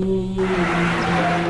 Yeah.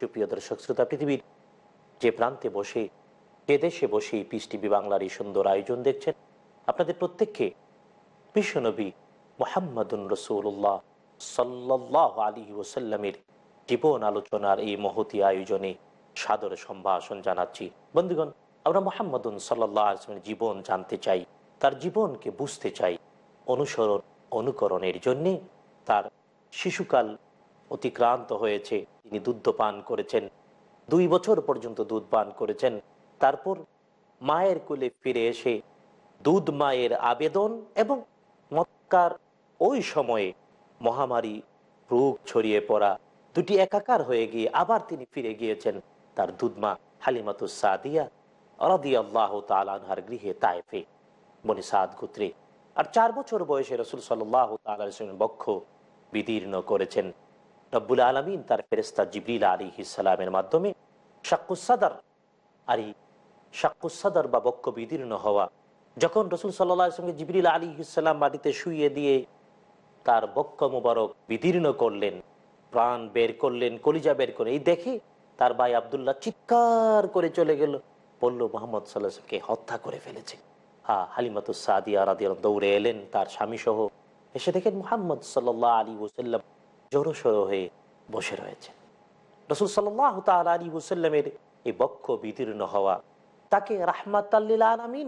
সুপ্রিয় দর্শক, শ্রোতা পৃথিবীর যে প্রান্তে বসে, যে দেশে বসে পিস টিভি বাংলার এই সুন্দর আয়োজন দেখছেন, আপনাদের প্রত্যেককে বিশ্বনবী মোহাম্মদুন রসুল্লাহ সাল্লাহ আলী ওসাল্লামের জীবন আলোচনার এই মহতি আয়োজনে সাদর সম্ভাষণ জানাচ্ছি। বন্ধুগণ, আমরা মোহাম্মদুন সাল্লাহ আসলামের জীবন জানতে চাই, তার জীবনকে বুঝতে চাই, অনুসরণ, অনুকরণের জন্যে তার শিশুকাল অতিক্রান্ত হয়েছে। তিনি দুধ পান করেছেন। দুই বছর পর্যন্ত দুধ পান করেছেন। তারপর মায়ের কোলে ফিরে এসে দুধ মায়ের আবেদন এবং মক্কার ওই সময়ে মহামারী রোগ ছড়িয়ে পড়া দুটি একাকার হয়ে গিয়ে আবার তিনি ফিরে গিয়েছেন। তার দুধমা হালিমাতুস সাদিয়া রাদি আল্লাহ তালানহার গৃহে তাইফে বনি সাদ গুত্রে। আর চার বছর বয়সে রসুল সাল্লাহ তালের বক্ষ বিদীর্ণ করেছেন। রব্বুল আলমিন তার ফেরেস্তা জিবরিল আলী ইসালামের মাধ্যমে শাকুসাদার আর এই শাকুসাদার বা বক্ষ বিদীর্ণ হওয়া, যখন রসুল সাল্লাহ সঙ্গে জিবরিল আলী ইসালাম বাড়িতে শুইয়ে দিয়ে তার বক্ষ মুবারক বিদীর্ণ করলেন, প্রাণ বের করলেন, কলিজা বের করে, এই দেখে তার ভাই আবদুল্লাহ চিৎকার করে চলে গেল, বলল, মোহাম্মদ সাল্লাহকে হত্যা করে ফেলেছে। হা, হালিমাতুস সাদিয়া রাদিয়াল দৌড়ে এলেন, তার স্বামী সহ এসে দেখেন মোহাম্মদ সাল্লাহ আলী ওসাল্লাম জড়সড় হয়ে বসে রয়েছে রসুল সাল্লাহ তাল আলী ওসাল্লামের এই বক্ষ বিদীর্ণ হওয়া, তাকে রাহমাতাল্লিল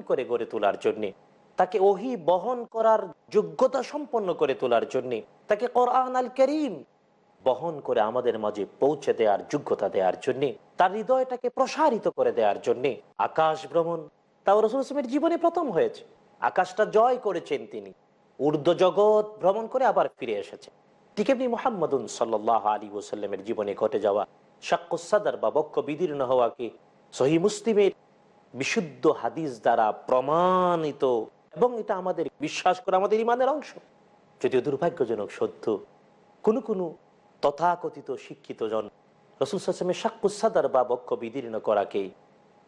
করে গড়ে তোলার জন্যে, তাকে ওহি বহন করার যোগ্যতা সম্পন্ন করে তোলার জন্যে, তাকে কোরআন আল করিম বহন করে আমাদের মাঝে পৌঁছে দেওয়ার যোগ্যতা দেওয়ার জন্যে, তার হৃদয়টাকে প্রসারিত করে দেওয়ার জন্যে আকাশ ভ্রমণ তাও রসুল ইসলামের জীবনে প্রথম হয়েছে। আকাশটা জয় করেছেন তিনি। ঊর্ধ্ব জগৎ ভ্রমণ করে আবার ফিরে এসেছে। ঠিক এমনি মোহাম্মদুন সাল্লাহ আলী ওসাল্লামের জীবনে ঘটে যাওয়া সাক্কুসাদার বা বক্ষ বিদীর্ণ হওয়াকে সহি মুসলিমের বিশুদ্ধ হাদিস দ্বারা প্রমাণিত এবং এটা আমাদের বিশ্বাস করে আমাদের ইমানের অংশ। যদিও দুর্ভাগ্যজনক সত্য, কোনো কোনো তথাকথিত শিক্ষিত জন রসুল সাসমের সাক্কুসাদার বা বক্ষ বিদীর্ণ করাকে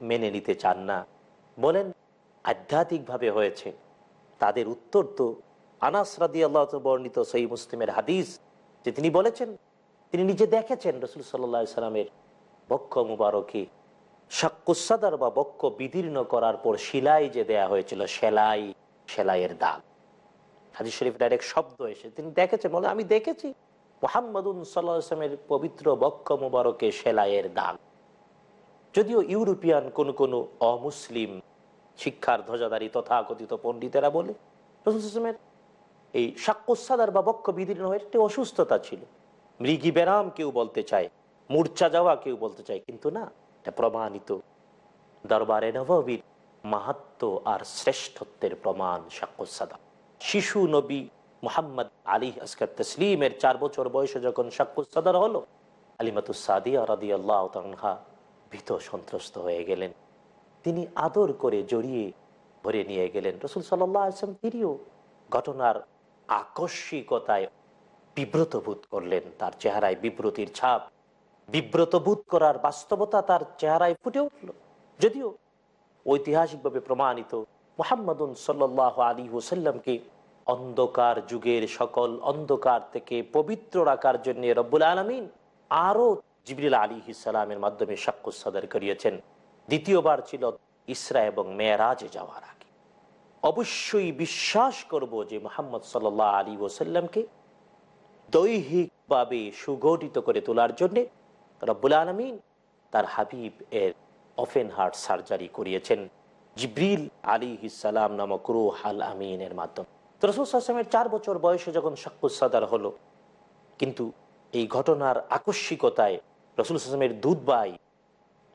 মেনে নিতে চান না। বলেন, আধ্যাত্মিকভাবে হয়েছে। তাদের উত্তর তো আনাস রাদি আল্লাহ বর্ণিত সই মুসলিমের হাদিস যে তিনি বলেছেন, তিনি নিজে দেখেছেন রসুল সাল্লা সাল্লামের বক্ষ মুবারকে। সাক্কুসাদার বা বক্ষ বিদীর্ণ করার পর শিলাই যে দেয়া হয়েছিল, সেলাই, সেলাইয়ের দাগ। হাজি শরীফ ডাইরেক্ট শব্দ এসে তিনি দেখেছেন, বলে আমি দেখেছি। মোহাম্মদুন সাল্লামের পবিত্র বক্ষ মুবারকে সেলাইয়ের দাগ। যদিও ইউরোপিয়ান কোন কোন অমুসলিম শিক্ষার ধ্বজাধারী তথাকথিত পণ্ডিতেরা বলে রসুলের এই সাক্ষ্যসাদার বা বক্ষ বিদীর্ণ হয়ে একটি অসুস্থতা ছিল। মৃগী ব্যারাম কেউ বলতে চায়, মূর্ছা যাওয়া কেউ বলতে চায়, কিন্তু না, এটা প্রমাণিত। দরবারে নববীর মাহাত্ম আর শ্রেষ্ঠত্বের প্রমাণ সাক্ষ্যসাদা। শিশু নবী মোহাম্মদ আলী আসকার তসলিমের চার বছর বয়সে যখন সাক্ষ্যসাদার হলো আলিমাতুসাদিয়া ভীত সন্ত্রস্ত হয়ে গেলেন। তিনি আদর করে জড়িয়ে ভরে নিয়ে গেলেন। রসুল সাল্লাহ আসলাম তিনিও ঘটনার আকস্মিকতায় বিব্রত বোধ করলেন তার চেহারায় বিব্রতির ছাপ। বিব্রত বোধ করার বাস্তবতা তার চেহারায় ফুটে উঠল। যদিও ঐতিহাসিকভাবে প্রমাণিত, মোহাম্মদুন সাল্লাহ আলী ওসাল্লামকে অন্ধকার যুগের সকল অন্ধকার থেকে পবিত্র রাখার জন্য রব্বুল আলমিন আরও জিবরিল আলী ইসালামের মাধ্যমে সাক্ষ্য সদর করিয়েছেন। দ্বিতীয়বার ছিল ইসরা এবং মেয়েরাজে যাওয়ার অবশ্যই বিশ্বাস করব যে মোহাম্মদ সাল্লাহ আলী ওসাল্লামকে দৈহিকভাবে সুগঠিত করে তোলার জন্যে রব্বুল আলমিন তার হাবিব এর অফেন হার্ট সার্জারি করিয়েছেন জিব্রিল আলী ইসালাম নামক রুহ আল আমিনের মাধ্যমে। তো রসুল আসলামের চার বছর বয়সে যখন সাক্কুসাদার হলো, কিন্তু এই ঘটনার আকস্মিকতায় রসুল আসলামের দুধ ভাই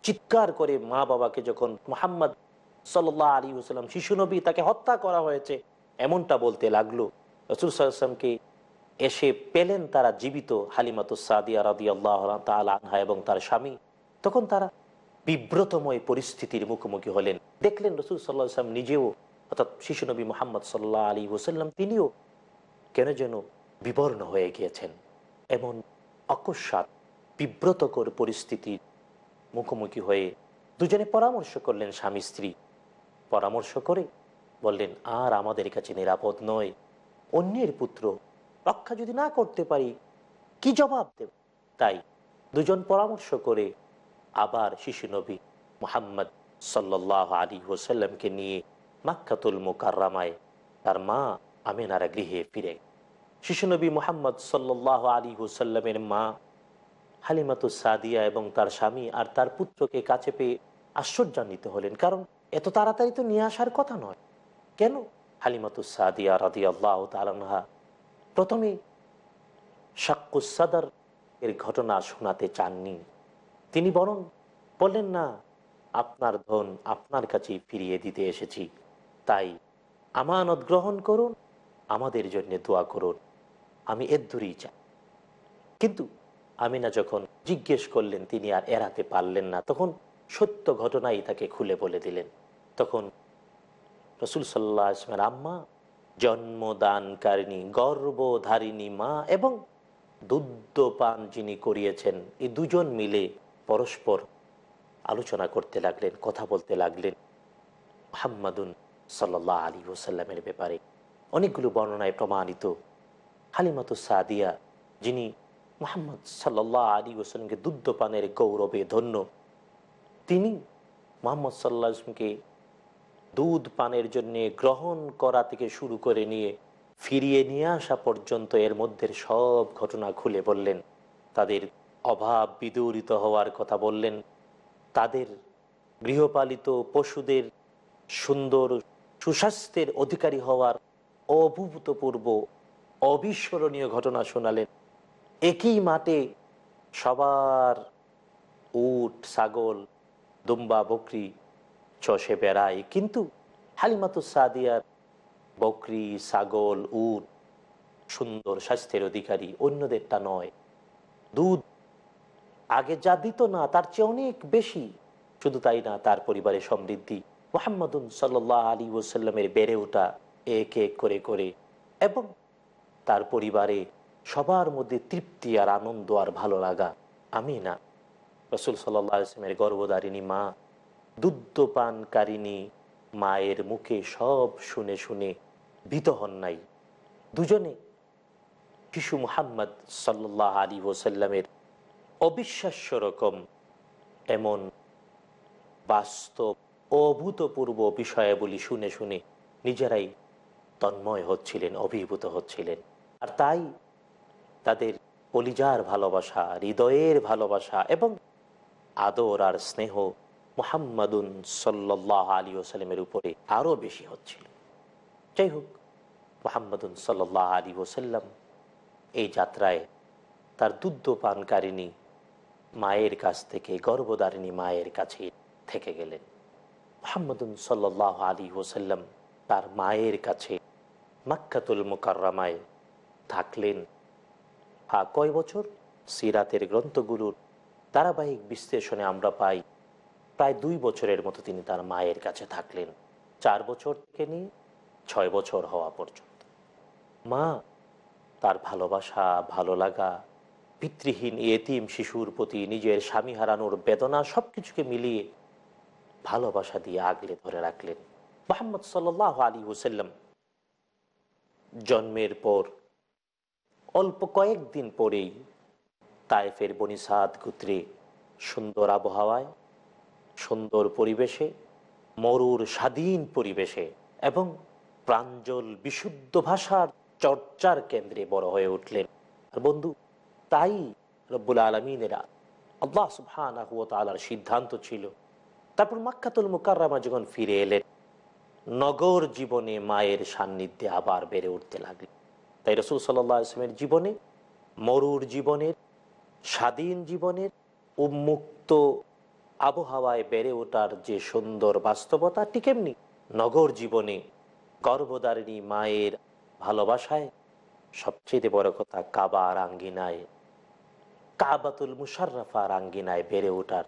চিৎকার করে মা বাবাকে যখন মোহাম্মদ সাল্লাহ আলী হুসালাম শিশু নবী তাকে হত্যা করা হয়েছে। এমনটা বলতে লাগল। রসুল সাল্লামকে এসে পেলেন তারা জীবিত হালিমাতুস সাদিয়া রাদি আল্লাহ আনহা এবং তার স্বামী। তখন তারা বিব্রতময় পরিস্থিতির মুখোমুখি হলেন। দেখলেন রসুল সাল্লাহ আসলাম নিজেও, অর্থাৎ শিশু নবী মোহাম্মদ সাল্লাহ আলী ওসাল্লাম তিনিও কেন যেন বিবর্ণ হয়ে গিয়েছেন। এমন অকস্মাৎ বিব্রতকর পরিস্থিতির মুখোমুখি হয়ে দুজনে পরামর্শ করলেন স্বামী স্ত্রী পরামর্শ করে বললেন, আর আমাদের কাছে নিরাপদ নয়। অন্যের পুত্র রক্ষা যদি না করতে পারি, কি জবাব দেব? তাই দুজন পরামর্শ করে আবার শিশু নবী মোহাম্মদ সাল্লাহ আলী ওসাল্লামকে নিয়ে মাক্কাতুল মুকাররামায় তার মা আমিনারা গৃহে ফিরে। শিশু নবী মোহাম্মদ সাল্লাহ আলী হুসাল্লামের মা হালিমাতু সাদিয়া এবং তার স্বামী আর তার পুত্রকে কাছে পেয়ে আশ্চর্যান্বিত হলেন। কারণ এত তাড়াতাড়ি তো নিয়ে আসার কথা নয়। কেন? হালিমাতু সাদিয়া রাদি আল্লাহ তালানহা প্রথমে সাক্কুসাদার এর ঘটনা শোনাতে চাননি। তিনি বরং বললেন, না, আপনার ধন আপনার কাছেই ফিরিয়ে দিতে এসেছি। তাই আমানত গ্রহণ করুন, আমাদের জন্য দোয়া করুন। আমি এর দূরেই চাই কিন্তু আমিনা যখন জিজ্ঞেস করলেন, তিনি আর এড়াতে পারলেন না, তখন সত্য ঘটনাই তাকে খুলে বলে দিলেন। তখন রসুল সাল্লাহ আসমের আম্মা, জন্মদানকারিণী, গর্ভধারিণী মা এবং দুধ পান যিনি করিয়েছেন, এই দুজন মিলে পরস্পর আলোচনা করতে লাগলেন, কথা বলতে লাগলেন মোহাম্মদুন সাল্লাহ আলী ওসাল্লামের ব্যাপারে। অনেকগুলো বর্ণনায় প্রমাণিত হালিমাতু সাদিয়া, যিনি মোহাম্মদ সাল্লাহ আলী ওসাল্লামকে দুধ পানের গৌরবে ধন্য, তিনি মোহাম্মদ সাল্লাহ আসলামকে দুধ পানের জন্যে গ্রহণ করা থেকে শুরু করে নিয়ে ফিরিয়ে নিয়ে আসা পর্যন্ত এর মধ্যে সব ঘটনা খুলে বললেন। তাদের অভাব বিদূরিত হওয়ার কথা বললেন। তাদের গৃহপালিত পশুদের সুন্দর সুস্বাস্থ্যের অধিকারী হওয়ার অভূতপূর্ব, অবিস্মরণীয় ঘটনা শোনালেন। একই মাঠে সবার উট, ছাগল, দুম্বা, বকরি চষে বেড়ায় কিন্তু হালিমাতু সাদিয়ার বকরি, ছাগল উট সুন্দর স্বাস্থ্যের অধিকারী, অন্যদেরটা নয়। দুধ আগে যা দিত না, তার চেয়ে অনেক বেশি। শুধু তাই না, তার পরিবারের সমৃদ্ধি। মোহাম্মদুন সাল্লাহ আলী ওসাল্লামের বেড়ে ওঠা এক এক করে করে। এবং তার পরিবারে সবার মধ্যে তৃপ্তি আর আনন্দ আর ভালো লাগা। আমি না রসুল সাল্লামের গর্ভধারিণী মা দুগ্ধপানকারিণী মায়ের মুখে সব শুনে শুনে ভীত হন নাই। দুজনে শিশু মুহাম্মদ সাল্লাহ আলী ওসাল্লামের অবিশ্বাস্য রকম এমন বাস্তব, অভূতপূর্ব বিষয়াবলী শুনে শুনে নিজেরাই তন্ময় হচ্ছিলেন, অভিভূত হচ্ছিলেন। আর তাই তাদের কলিজার ভালোবাসা, হৃদয়ের ভালোবাসা এবং আদর আর স্নেহ মোহাম্মদুন সাল্লাহ আলী ওসালামের উপরে আরও বেশি হচ্ছিল। যাই হোক, মোহাম্মদুন সাল্লাহ আলী ওসাল্লাম এই যাত্রায় তার দুধ পানকারিণী মায়ের কাছ থেকে গর্ভদারিণী মায়ের কাছে থেকে গেলেন। মোহাম্মদুন সাল্লাহ আলী ওসাল্লাম তার মায়ের কাছে মাক্কাতুল মুকাররামায় থাকলেন। হা কয় বছর? সিরাতের গ্রন্থগুলোর ধারাবাহিক বিশ্লেষণে আমরা পাই প্রায় দুই বছরের মতো তিনি তার মায়ের কাছে থাকলেন। চার বছর থেকে নিয়ে ছয় বছর হওয়া পর্যন্ত। মা, তার ভালোবাসা, ভালো লাগা, পিতৃহীন, এতিম শিশুর প্রতি নিজের স্বামী হারানোর বেদনা সব কিছুকে মিলিয়ে ভালোবাসা দিয়ে আগলে ধরে রাখলেন। মোহাম্মদ সাল আলী হুসাল্লাম জন্মের পর অল্প কয়েকদিন পরেই তায়েফের বনিসাদ গুত্রে সুন্দর আবহাওয়ায় সুন্দর পরিবেশে, মরুর স্বাধীন পরিবেশে এবং প্রাঞ্জল বিশুদ্ধ ভাষার চর্চার কেন্দ্রে বড় হয়ে উঠলেন। আর বন্ধু, তাই রব্বুল আলমিনেরা আল্লাহ সুবহানার সিদ্ধান্ত ছিল। তারপর মাক্কাতুল মুকাররামা যখন ফিরে এলেন, নগর জীবনে মায়ের সান্নিধ্যে আবার বেড়ে উঠতে লাগলেন। তাই রসুল সাল্লাহ আসলামের জীবনে, মরুর জীবনের, স্বাধীন জীবনের উন্মুক্ত আবহাওয়ায় বেড়ে ওঠার যে সুন্দর বাস্তবতা, ঠিক এমনি নগর জীবনে গর্ভদারিণী মায়ের ভালোবাসায় সবচেয়ে বড় কথা কাবার আঙ্গিনায়, কাবাতুল মুশারফার আঙ্গিনায় বেড়ে ওঠার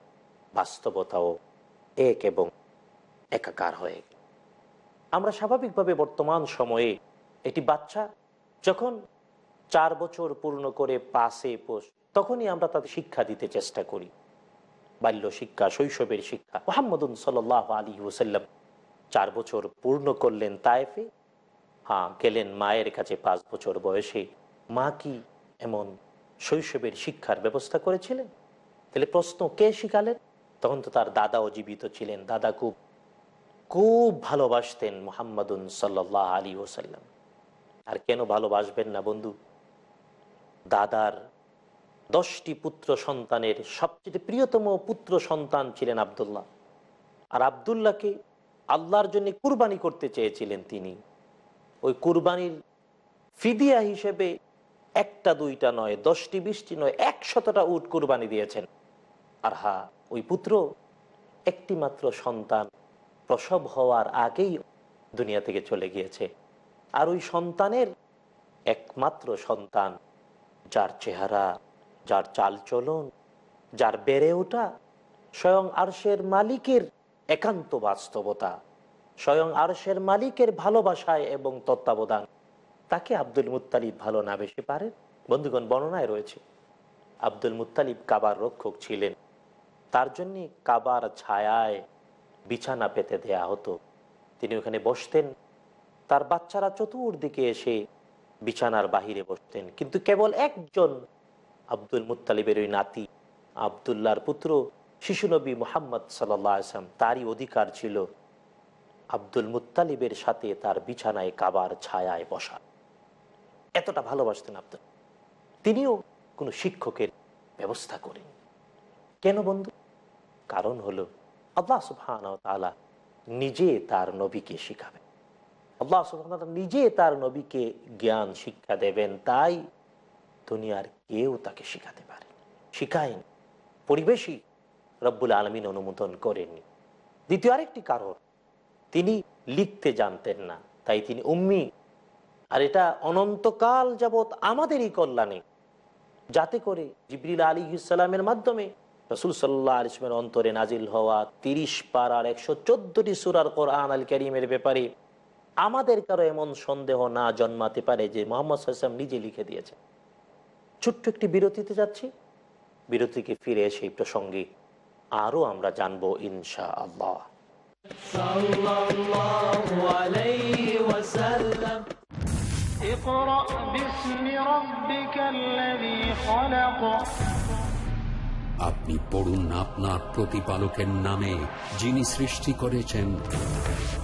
বাস্তবতাও এক এবং একাকার হয়ে আমরা স্বাভাবিকভাবে বর্তমান সময়ে একটি বাচ্চা যখন চার বছর পূর্ণ করে পাশে পোষ তখনই আমরা তাদের শিক্ষা দিতে চেষ্টা করি। বাল্য শিক্ষা, শৈশবের শিক্ষা। মোহাম্মদুন সাল আলী ওসাল্লাম চার বছর পূর্ণ করলেন তায়েফে। হ্যাঁ গেলেন মায়ের কাছে পাঁচ বছর বয়সে। মা কি এমন শৈশবের শিক্ষার ব্যবস্থা করেছিলেন? তাহলে প্রশ্ন কে শিখালেন? তখন তো তার দাদাও জীবিত ছিলেন। দাদা খুব খুব ভালোবাসতেন মোহাম্মদুন সাল্লাহ আলী ওসাল্লাম আর কেন ভালোবাসবেন না বন্ধু? দাদার দশটি পুত্র সন্তানের সবচেয়ে প্রিয়তম পুত্র সন্তান ছিলেন আবদুল্লাহ। আর আবদুল্লাহকে আল্লাহর জন্য কুরবানি করতে চেয়েছিলেন তিনি। ওই কুরবানির ফিদিয়া হিসেবে একটা, দুইটা নয়, দশটি, বিশটি নয়, একশতটা উট কুরবানি দিয়েছেন। আর হা, ওই পুত্র একটি মাত্র সন্তান প্রসব হওয়ার আগেই দুনিয়া থেকে চলে গিয়েছে। আর ওই সন্তানের একমাত্র সন্তান, যার চেহারা যার চালচলন যার বেড়ে ওঠা, স্বয়ং আরশের মালিকের একান্ত বাস্তবতা, স্বয়ং আরশের মালিকের ভালোবাসায় এবং তত্ত্বাবধান। তাকে আব্দুল মুতালিব ভালো না বেশি পারেন? বন্ধুগণ, বর্ণনায় রয়েছে, আব্দুল মুতালিব কাবার রক্ষক ছিলেন। তার জন্যে কাবার ছায়ায় বিছানা পেতে দেয়া হতো। তিনি ওখানে বসতেন। তার বাচ্চারা চতুর্দিকে এসে বিছানার বাহিরে বসতেন। কিন্তু কেবল একজন আব্দুল মুতালিবের ওই নাতি। আবদুল্লাহর পুত্র শিশুনবী মোহাম্মদ সাল্লাম তারই অধিকার ছিল আব্দুল মুতালিবের সাথে তার বিছানায় কাবার ছায়ায় বসা। এতটা ভালোবাসতেন আব্দুল। তিনিও কোনো শিক্ষকের ব্যবস্থা করেন কেন বন্ধু? কারণ হলো আল্লাহ তালা নিজে তার নবীকে শিখাবেন। আল্লাহ সুবহান নিজে তার নবীকে জ্ঞান শিক্ষা দেবেন, তাই দুনিয়ার কেউ তাকে শিখাতে পারে শিখায়নি। পরিবেশই রব্বুল আলমিন অনুমোদন করেনি দ্বিতীয় আরেকটি কারণ, তিনি লিখতে জানতেন না, তাই তিনি উম্মি। আর এটা অনন্তকাল যাবৎ আমাদেরই কল্যাণে। যাতে করে জিবরিল আলী ইসালামের মাধ্যমে রসুল সাল্লাহ আলিসমের অন্তরে নাজিল হওয়া তিরিশ পার আর একশো চোদ্দটি সুরার কোরআন আল করিমের ব্যাপারে আমাদের কারও এমন সন্দেহ না জন্মাতে পারে যে মোহাম্মদ সাল্লাম নিজে লিখে দিয়েছে ছোট্ট একটি বিরতিতে যাচ্ছি। বিরতিকে ফিরে এসে প্রসঙ্গে আরও আমরা জানব ইনশা আল্লাহ আপনি পড়ুন আপনার প্রতিপালকের নামে যিনি সৃষ্টি করেছেন।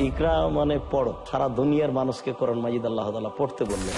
ইকরা মানে পড় সারা দুনিয়ার মানুষকে করণ মাজিদ আল্লাহ পড়তে বললেন।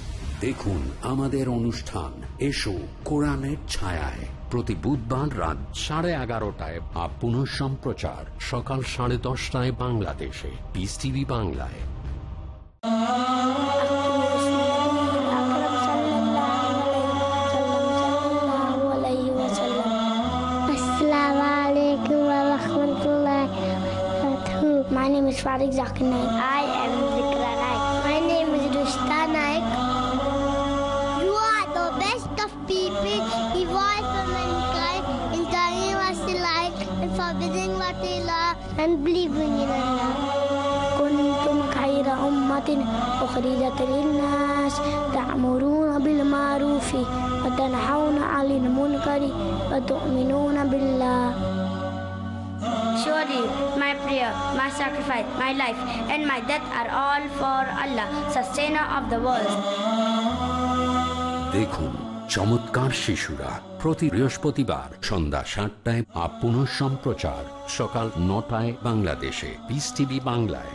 দেখুন আমাদের অনুষ্ঠান এসো কোরআনের ছায়ায় প্রতি বুধবার রাত সাড়ে এগারোটায় বা পুনঃ সম্প্রচার সকাল সাড়ে দশটায় বাংলাদেশে পিস টিভি বাংলায় My name is Farid Zakinai. I am Zikra Rai. My name is Rushta. people evolve from mankind in telling what they like and forbidding what they love and believing in Allah. أخرجت للناس تأمرون بالمعروف وتنحون عن المنكر وتؤمنون بالله Surely my prayer, my sacrifice, my life and my death are all for Allah, sustainer of the world. देखो চমৎকার শিশুরা প্রতি বৃহস্পতিবার সন্ধ্যা সাতটায় up পুনঃ সম্প্রচার সকাল নটায় বাংলাদেশে। পিস টিভি বাংলায়।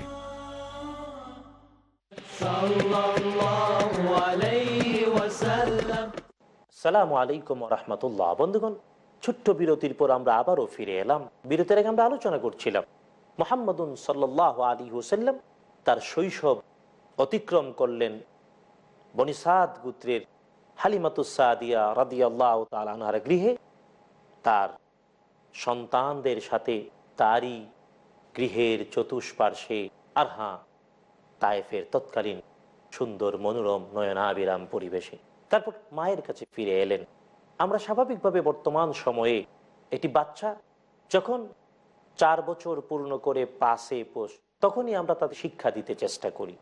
সালামু আলাইকুম রহমতুল্লাহ। বন্ধুগণ, ছোট্ট বিরতির পর আমরা আবারও ফিরে এলাম। বিরতির আগে আমরা আলোচনা করছিলাম। মোহাম্মদুন সাল্লাহ আলী হুসাল্লাম তার শৈশব অতিক্রম করলেন বনিসাদ গুত্রের হালিমাতুসাদিয়া রাদিয়াল্লাহ তালানহার গৃহে তার সন্তানদের সাথে তারই গৃহের চতুষ্পার্শ্বে আর হাঁ তায়েফের তৎকালীন সুন্দর মনোরম নয়নাবিরাম পরিবেশে তারপর মায়ের কাছে ফিরে এলেন। আমরা স্বাভাবিকভাবে বর্তমান সময়ে একটি বাচ্চা যখন চার বছর পূর্ণ করে পাশে পোষ, তখনই আমরা তাদের শিক্ষা দিতে চেষ্টা করি।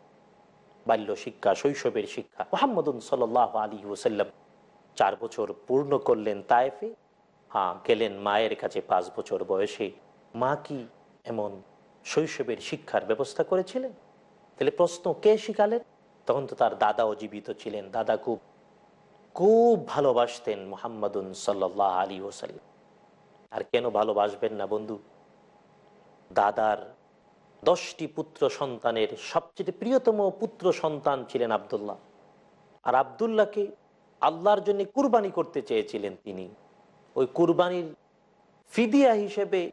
বাল্য শিক্ষা, শৈশবের শিক্ষা। মোহাম্মদুন সাল আলী ওসাল্লাম চার বছর পূর্ণ করলেন তায়েফে। হ্যাঁ গেলেন মায়ের কাছে পাঁচ বছর বয়সে। মা কি এমন শৈশবের শিক্ষার ব্যবস্থা করেছিলেন? তাহলে প্রশ্ন কে শিখালেন? তখন তো তার দাদাও জীবিত ছিলেন। দাদা খুব খুব ভালোবাসতেন মোহাম্মদুন সাল্লাহ আলী ওসাল্লাম আর কেন ভালোবাসবেন না বন্ধু? দাদার দশটি পুত্র সন্তানের সবচেয়ে প্রিয়তম পুত্র সন্তান ছিলেন আবদুল্লাহ। আর আবদুল্লাহকে আল্লাহর জন্য কুরবানি করতে চেয়েছিলেন তিনি। ওই কুরবানির ফিদিয়া হিসেবে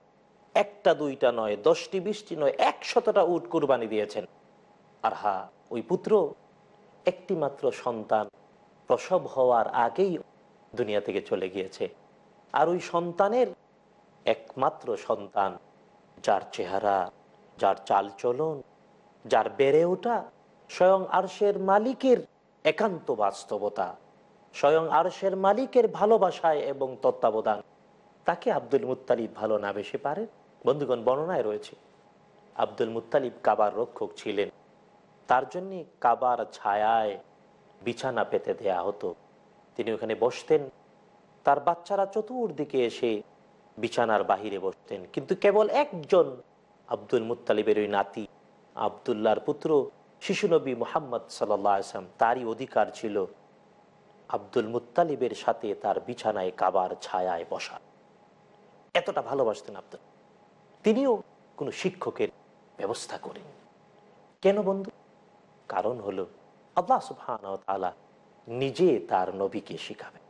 একটা, দুইটা নয়, দশটি, বিশটি নয়, একশতটা উট কুরবানি দিয়েছেন। আর হা, ওই পুত্র একটি মাত্র সন্তান প্রসব হওয়ার আগেই দুনিয়া থেকে চলে গিয়েছে। আর ওই সন্তানের একমাত্র সন্তান, যার চেহারা যার চালচলন যার বেড়ে ওঠা, স্বয়ং আরশের মালিকের একান্ত বাস্তবতা, স্বয়ং আরশের মালিকের ভালোবাসায় এবং তত্ত্বাবধান। তাকে আব্দুল মুত্তালিব ভালো না বেশি পারেন? বন্ধুগণ, বর্ণনায় রয়েছে, আব্দুল মুত্তালিব কাবার রক্ষক ছিলেন। তার জন্যে কাবার ছায়ায় বিছানা পেতে দেয়া হতো। তিনি ওখানে বসতেন। তার বাচ্চারা চতুর্দিকে এসে বিছানার বাহিরে বসতেন। কিন্তু কেবল একজন আব্দুল মুত্তালিবের ওই নাতি। আবদুল্লাহর পুত্র শিশুনবী মোহাম্মদ সাল্লাম তারই অধিকার ছিল আব্দুল মুত্তালিবের সাথে তার বিছানায় কাবার ছায়ায় বসা। এতটা ভালোবাসতেন আব্দুল। তিনিও কোনো শিক্ষকের ব্যবস্থা করেন। কেন বন্ধু? কারণ হলো আল্লাহ তালা নিজে তার নবীকে শিখাবেন।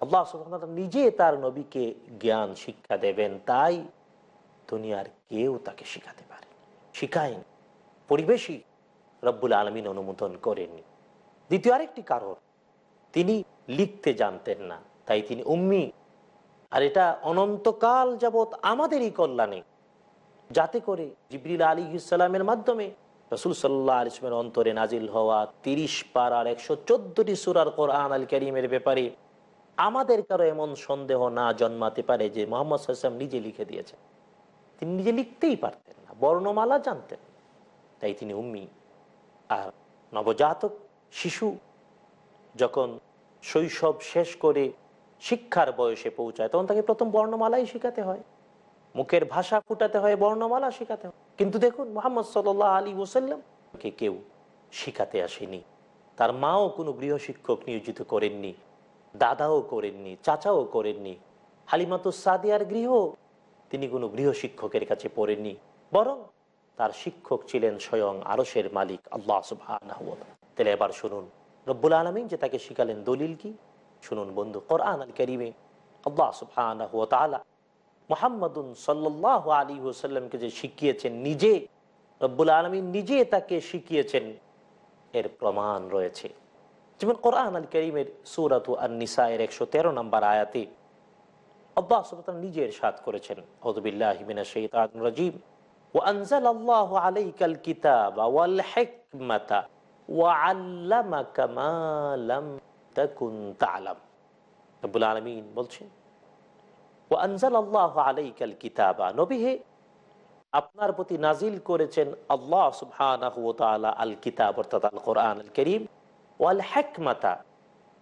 আল্লাহ সুবহান নিজে তার নবীকে জ্ঞান শিক্ষা দেবেন, তাই দুনিয়ার কেউ তাকে শিখাতে পারে শিখায়নি। পরিবেশই রব্বুল আলমিন অনুমোদন করেননি। দ্বিতীয় আরেকটি কারণ, তিনি লিখতে জানতেন না, তাই তিনি উম্মি। আর এটা অনন্তকাল যাবৎ আমাদেরই কল্যাণে। যাতে করে জিবরিল আলী ইসালামের মাধ্যমে রসুল সাল্লাহ আলিসমের অন্তরে নাজিল হওয়া তিরিশ পাড়ার একশো চোদ্দটি সুরার কোরআন আল করিমের ব্যাপারে আমাদের কারও এমন সন্দেহ না জন্মাতে পারে যে মোহাম্মদ সাল্লাম নিজে লিখে দিয়েছেন। তিনি নিজে লিখতেই পারতেন না, বর্ণমালা জানতেন তাই তিনি উম্মি আর নবজাতক শিশু যখন শৈশব শেষ করে শিক্ষার বয়সে পৌঁছায়, তখন তাকে প্রথম বর্ণমালাই শেখাতে হয়। মুখের ভাষা ফুটাতে হয়, বর্ণমালা শেখাতে হয়। কিন্তু দেখুন, মোহাম্মদ সাল আলী ওসাল্লামকে কেউ শিখাতে আসেনি। তার মাও কোনো গৃহশিক্ষক নিয়োজিত করেননি, দাদাও করেননি, চাচাও করেননি। হালিমাতু সাদিয়ার গৃহ তিনি কোনো গৃহশিক্ষকের কাছে পড়েননি, বরং তার শিক্ষক ছিলেন স্বয়ং আরসের মালিক আল্লাহ তাহলে এবার শুনুন, রব্বুল আলমিন যে তাকে শিখালেন দলিল কি? শুনুন বন্ধু, কোরআন আল করিমে আল্লাহ সুবাহ মোহাম্মদুন সাল্লাহ আলী ওসাল্লামকে যে শিখিয়েছেন নিজে, রব্বুল আলমিন নিজে তাকে শিখিয়েছেন, এর প্রমাণ রয়েছে। যেমন কোরআন আল করিমের সুরাত আন নিসা এর একশো তেরো নম্বর আয়াতে আল্লাহ সুবহান নিজের সাত করেছেন হদবিল্লাহ মিনা শাইতান রাজিম وأنزل الله عليك الكتاب والحكمة وعلمك ما لم تكن تعلم رب العالمين বলছেন وأنزل الله عليك الكتاب নবী হে আপনার প্রতি নাজিল করেছেন আল্লাহ সুবহানাহু ওয়া তাআলা আল কিতাব অর্থাৎ আল কোরআন আল করিম ওয়াল হিকমাতা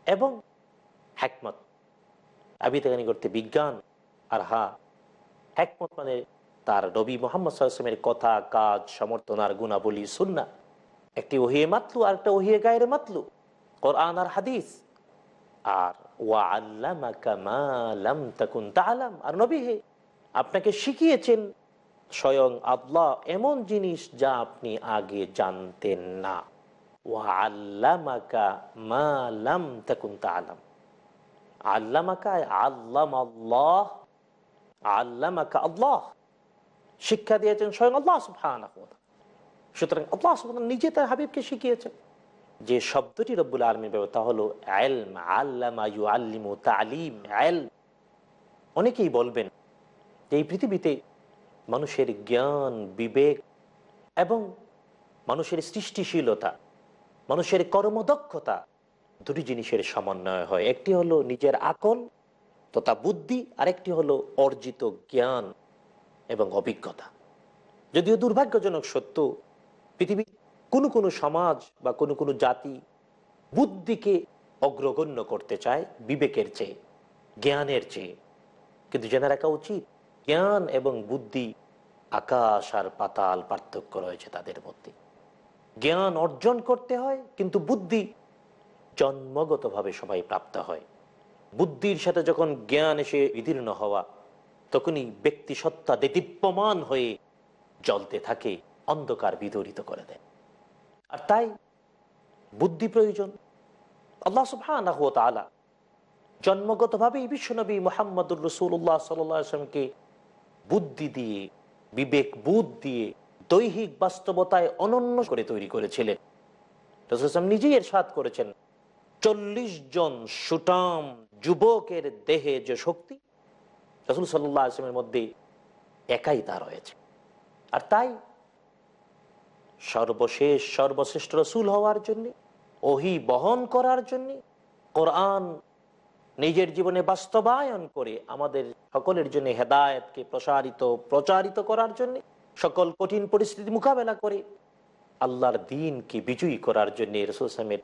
এবং হিকমত আবিতাগানি করতে বিজ্ঞান আর হা, একমত মানে তার নবী মোহাম্মদ সাল্লামের কথা, কাজ, সমর্থন আর গুণাবলী সুন্না একটি ওহিয়ে মাতলু আর একটা ওহিয়ে গায়ের মাতলু, কোরআন আর হাদিস। আর ওয়া আল্লামাকা মা লাম তাকুন তাআলাম। আর নবী হে, আপনাকে শিখিয়েছেন স্বয়ং আল্লাহ এমন জিনিস যা আপনি আগে জানতেন না। ওয়া আল্লামাকা মা লাম তাকুন তাআলাম। আল্লামাকা আল্লাম আল্লাহ আল্লামাকা আল্লাহ। শিক্ষা দিয়েছেন স্বয়ং আল্লাহ সুতরাং আল্লাহ নিজে তার হাবিবকে শিখিয়েছেন। যে শব্দটি রব্বুল আলমীর ব্যবহার, তা হলো এলম আল্লামা ইউ আল্লিমু তালিম এল অনেকেই বলবেন যে এই পৃথিবীতে মানুষের জ্ঞান, বিবেক এবং মানুষের সৃষ্টিশীলতা, মানুষের কর্মদক্ষতা দুটি জিনিসের সমন্বয় হয়। একটি হলো নিজের আকল তথা বুদ্ধি, আরেকটি হলো অর্জিত জ্ঞান এবং অভিজ্ঞতা। যদিও দুর্ভাগ্যজনক সত্য, পৃথিবীর কোনো কোনো সমাজ বা কোনো কোনো জাতি বুদ্ধিকে অগ্রগণ্য করতে চায় বিবেকের চেয়ে, জ্ঞানের চেয়ে। কিন্তু জেনে রাখা উচিত, জ্ঞান এবং বুদ্ধি আকাশ আর পাতাল পার্থক্য রয়েছে তাদের মধ্যে। জ্ঞান অর্জন করতে হয়, কিন্তু বুদ্ধি জন্মগতভাবে সবাই প্রাপ্ত হয়। বুদ্ধির সাথে যখন জ্ঞান এসে বিদীর্ণ হওয়া, তখনই ব্যক্তি সত্তা দেদীপ্যমান হয়ে জ্বলতে থাকে, অন্ধকার বিদরিত করে দেয়। আর তাই বুদ্ধি প্রয়োজন। আল্লাহ ওয়া তাআলা জন্মগতভাবেই বিশ্বনবী মোহাম্মদুর রসুল্লাহ সাল্লামকে বুদ্ধি দিয়ে, বিবেক বুধ দিয়ে দৈহিক বাস্তবতায় অনন্য করে তৈরি করেছিলেন। রসুলাম নিজেই এর সাত করেছেন। চল্লিশ জন সুটাম যুবকের দেহে যে শক্তি, রসুল সাল্লাহ আসলামের মধ্যে একাই তা রয়েছে। আর তাই সর্বশেষ, সর্বশ্রেষ্ঠ রসুল হওয়ার জন্য, ওহি বহন করার জন্য কোরআন নিজের জীবনে বাস্তবায়ন করে আমাদের সকলের জন্য হেদায়তকে প্রসারিত, প্রচারিত করার জন্য, সকল কঠিন পরিস্থিতি মোকাবেলা করে আল্লাহর দিনকে বিজয়ী করার জন্য রসুলামের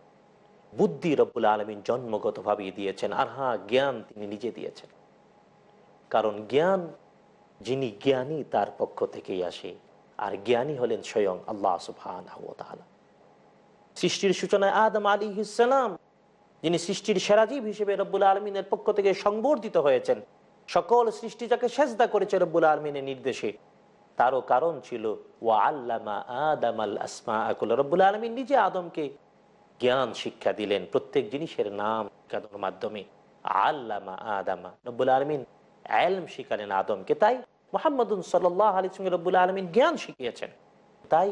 বুদ্ধি রব্বুল আলমিন জন্মগতভাবে দিয়েছেন, আর হ্যাঁ জ্ঞান তিনি নিজে দিয়েছেন। কারণ জ্ঞান যিনি জ্ঞানী, তার পক্ষ থেকেই আসে, আর জ্ঞানী হলেন স্বয়ং আল্লাহ সুফান সৃষ্টির সূচনায় আদম আলী ইসালাম যিনি সৃষ্টির সেরাজীব হিসেবে রব্বুল আলমিনের পক্ষ থেকে সংবর্ধিত হয়েছেন, সকল সৃষ্টি যাকে সেজদা করেছে রব্বুল আলমিনের নির্দেশে, তারও কারণ ছিল ও আল্লামা আদম আল আসমা আকুল রব্বুল আলমিন নিজে আদমকে জ্ঞান শিক্ষা দিলেন। প্রত্যেক জিনিসের নাম শিক্ষানোর মাধ্যমে আল্লামা আদামা রব্বুল আলমিন আলম শিখালেন আদমকে। তাই মোহাম্মদুন সাল্লাহ আলী সঙ্গে রব্বুল আলমিন জ্ঞান শিখিয়েছেন। তাই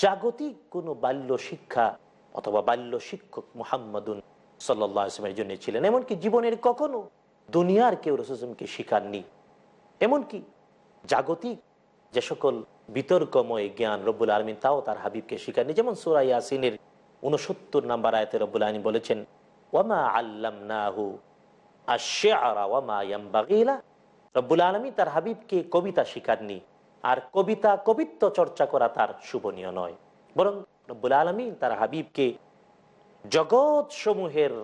জাগতিক কোনো বাল্য শিক্ষা অথবা বাল্য শিক্ষক মোহাম্মদুন সাল্লাহ আসলামের জন্য ছিলেন। এমনকি জীবনের কখনো দুনিয়ার কেউ রসুলকে শিখাননি। এমনকি জাগতিক যে সকল বিতর্কময় জ্ঞান রব্বুল আলমিন তাও তার হাবিবকে শিখাননি। যেমন সুরাই আসিনের উনসত্তর নাম্বার আয়তে রব্বুল বলেছেন, ওয়ামা আল্লাম নাহু আলমী তার হাবিবকে কবিতা শিখাননি, আর কবিতা কবিত্ব চর্চা করা তার শুভনীয় নয়। বরং রব্বুল আলমী তার হাবিবকে জগৎ সমূহের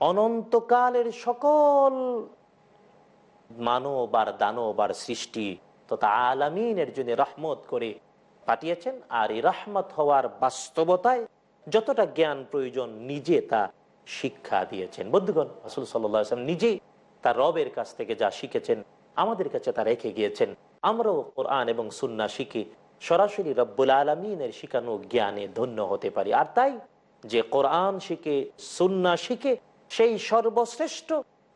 অনন্তকালের সকল মানব আর দানব আর সৃষ্টি তথা আলামিনের জন্য রহমত করে পাঠিয়েছেন, আর এই রহমত হওয়ার বাস্তবতায় যতটা জ্ঞান প্রয়োজন নিজে তা শিক্ষা দিয়েছেন। বন্ধুগণ, রসুল সাল্লাম নিজেই তার রবের কাছ থেকে যা শিখেছেন, আমাদের কাছে তা রেখে গিয়েছেন। আমরাও কোরআন এবং সুন্না শিখে, সরাসরি রব্বুল আলমিনের শিখানো জ্ঞানে ধন্য হতে পারি। আর তাই যে কোরআন শিখে সুন্না শিখে, সেই সর্বশ্রেষ্ঠ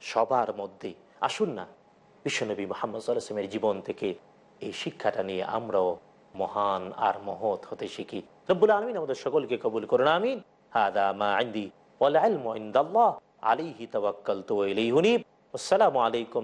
সবার মধ্যে আসুন না, বিশ্বনবী মোহাম্মদ সাল্লামের জীবন থেকে এই শিক্ষাটা নিয়ে আমরাও মহান আর মহৎ হতে শিখি রব্বুল আলমিন আমাদের সকলকে কবুল করুন আমিন হাদা মা আইন্দি والعلم عند الله عليه توكلت وإليه أنيب والسلام عليكم